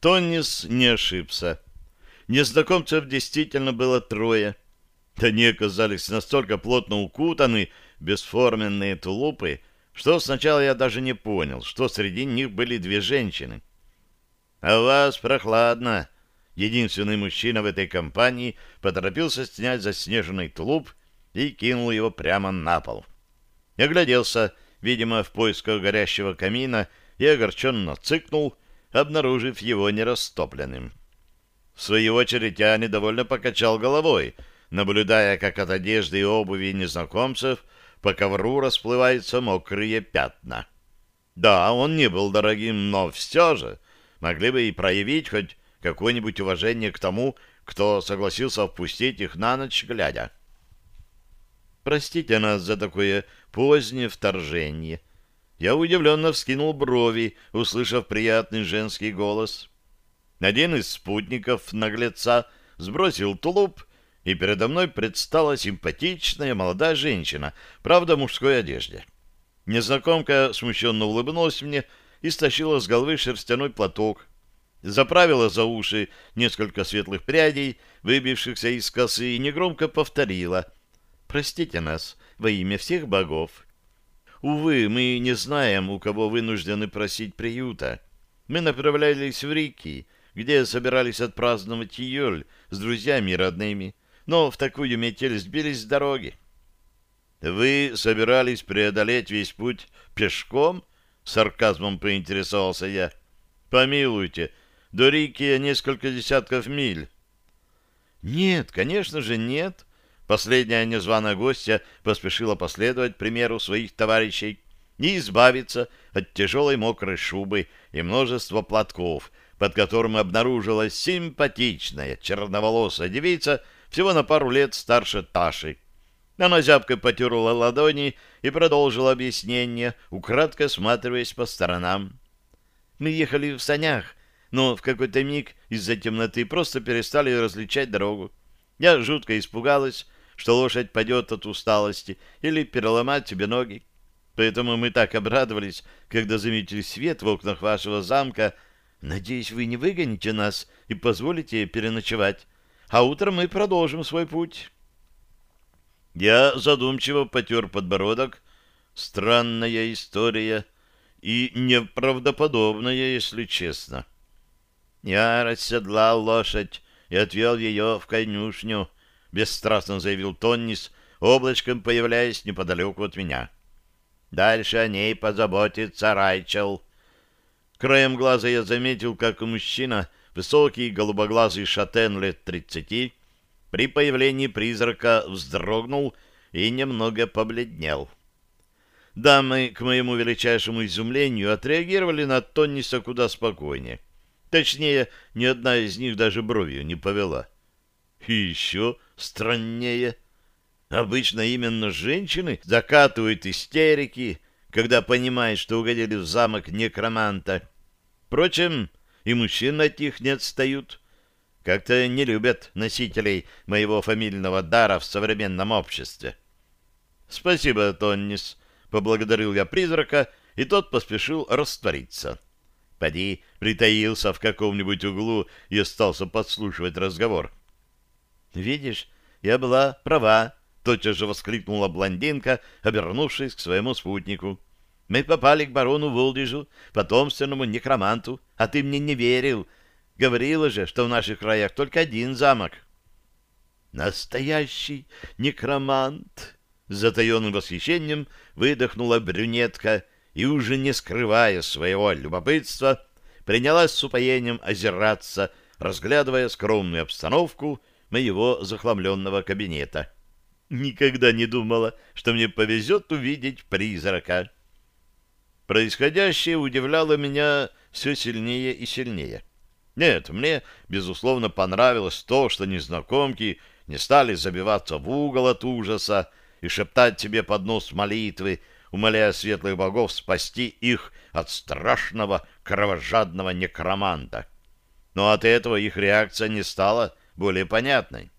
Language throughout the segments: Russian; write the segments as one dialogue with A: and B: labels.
A: Тоннис не ошибся. Незнакомцев действительно было трое. Они оказались настолько плотно укутаны бесформенные тулупы, что сначала я даже не понял, что среди них были две женщины. «А у вас прохладно!» Единственный мужчина в этой компании поторопился снять заснеженный тулуп и кинул его прямо на пол. Я гляделся, видимо, в поисках горящего камина, и огорченно цыкнул, обнаружив его нерастопленным. В свою очередь я недовольно покачал головой, наблюдая, как от одежды и обуви незнакомцев по ковру расплываются мокрые пятна. Да, он не был дорогим, но все же могли бы и проявить хоть какое-нибудь уважение к тому, кто согласился впустить их на ночь глядя. Простите нас за такое позднее вторжение. Я удивленно вскинул брови, услышав приятный женский голос. Один из спутников наглеца сбросил тулуп, и передо мной предстала симпатичная молодая женщина, правда, в мужской одежде. Незнакомка смущенно улыбнулась мне и стащила с головы шерстяной платок, заправила за уши несколько светлых прядей, выбившихся из косы, и негромко повторила «Простите нас во имя всех богов». Увы, мы не знаем, у кого вынуждены просить приюта. Мы направлялись в Рики, где собирались отпраздновать Йоль с друзьями и родными, но в такую метель сбились с дороги. «Вы собирались преодолеть весь путь пешком?» — сарказмом поинтересовался я. «Помилуйте, до Рики несколько десятков миль». «Нет, конечно же, нет», Последняя незваная гостья поспешила последовать примеру своих товарищей и избавиться от тяжелой мокрой шубы и множества платков, под которым обнаружилась симпатичная черноволосая девица всего на пару лет старше Таши. Она зябко потерла ладони и продолжила объяснение, украдко осматриваясь по сторонам. Мы ехали в санях, но в какой-то миг из-за темноты просто перестали различать дорогу. Я жутко испугалась, что лошадь падет от усталости или переломает себе ноги. Поэтому мы так обрадовались, когда заметили свет в окнах вашего замка. Надеюсь, вы не выгоните нас и позволите переночевать, а утром мы продолжим свой путь. Я задумчиво потер подбородок. Странная история и неправдоподобная, если честно. Я расседлал лошадь и отвел ее в конюшню, — бесстрастно заявил Тоннис, облачком появляясь неподалеку от меня. «Дальше о ней позаботится Райчел». Краем глаза я заметил, как мужчина, высокий голубоглазый шатен лет тридцати, при появлении призрака вздрогнул и немного побледнел. Дамы, к моему величайшему изумлению, отреагировали на Тонниса куда спокойнее. Точнее, ни одна из них даже бровью не повела. И еще страннее. Обычно именно женщины закатывают истерики, когда понимают, что угодили в замок некроманта. Впрочем, и мужчины от них не отстают. Как-то не любят носителей моего фамильного дара в современном обществе. «Спасибо, Тоннис», — поблагодарил я призрака, и тот поспешил раствориться. Поди притаился в каком-нибудь углу и остался подслушивать разговор. «Видишь, я была права», — тотчас же воскликнула блондинка, обернувшись к своему спутнику. «Мы попали к барону Волдижу, потомственному некроманту, а ты мне не верил. Говорила же, что в наших краях только один замок». «Настоящий некромант!» Затаенным восхищением выдохнула брюнетка и, уже не скрывая своего любопытства, принялась с упоением озираться, разглядывая скромную обстановку моего захламленного кабинета. Никогда не думала, что мне повезет увидеть призрака. Происходящее удивляло меня все сильнее и сильнее. Нет, мне, безусловно, понравилось то, что незнакомки не стали забиваться в угол от ужаса и шептать себе под нос молитвы, умоляя светлых богов спасти их от страшного кровожадного некроманта. Но от этого их реакция не стала более понятной.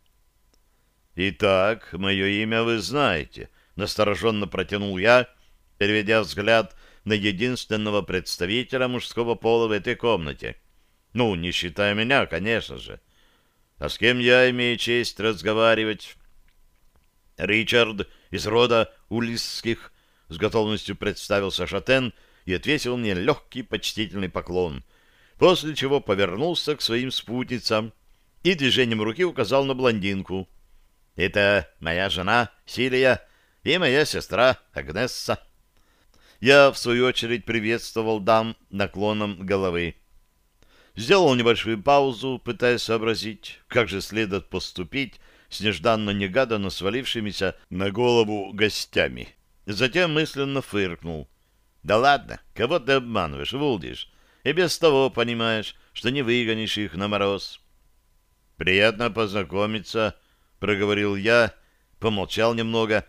A: «Итак, мое имя вы знаете», — настороженно протянул я, переведя взгляд на единственного представителя мужского пола в этой комнате. Ну, не считая меня, конечно же. А с кем я имею честь разговаривать? Ричард из рода Улисских с готовностью представился Шатен и отвесил мне легкий почтительный поклон, после чего повернулся к своим спутницам и движением руки указал на блондинку. «Это моя жена Силия и моя сестра Агнесса». Я, в свою очередь, приветствовал дам наклоном головы. Сделал небольшую паузу, пытаясь сообразить, как же следует поступить с нежданно-негаданно свалившимися на голову гостями. Затем мысленно фыркнул. «Да ладно, кого ты обманываешь, Вулдиш? И без того понимаешь, что не выгонишь их на мороз». «Приятно познакомиться», — проговорил я, помолчал немного,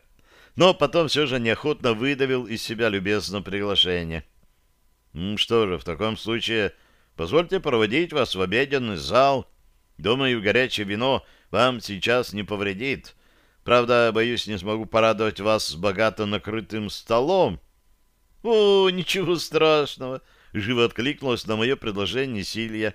A: но потом все же неохотно выдавил из себя любезное приглашение. «Ну что же, в таком случае позвольте проводить вас в обеденный зал. Думаю, горячее вино вам сейчас не повредит. Правда, боюсь, не смогу порадовать вас с богато накрытым столом». «О, ничего страшного!» — живо откликнулась на мое предложение Силья.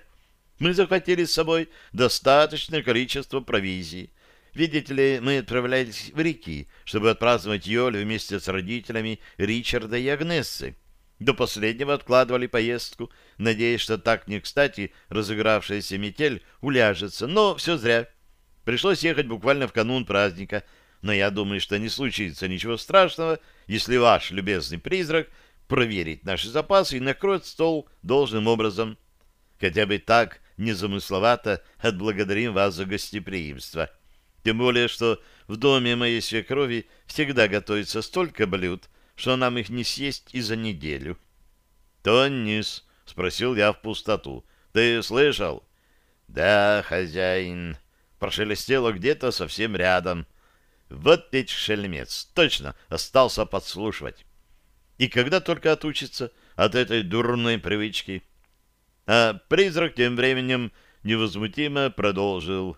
A: «Мы захватили с собой достаточное количество провизии. Видите ли, мы отправлялись в реки, чтобы отпраздновать Йоль вместе с родителями Ричарда и Агнессы. До последнего откладывали поездку, надеясь, что так не кстати разыгравшаяся метель уляжется, но все зря. Пришлось ехать буквально в канун праздника, но я думаю, что не случится ничего страшного, если ваш любезный призрак проверит наши запасы и накроет стол должным образом. Хотя бы так незамысловато отблагодарим вас за гостеприимство. Тем более, что в доме моей свекрови всегда готовится столько блюд, что нам их не съесть и за неделю. — Тоннис, — спросил я в пустоту, — ты слышал? — Да, хозяин, прошелестело где-то совсем рядом. Вот ведь шельмец, точно, остался подслушивать. И когда только отучится от этой дурной привычки. А призрак тем временем невозмутимо продолжил.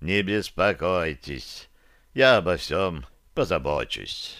A: «Не беспокойтесь, я обо всем позабочусь».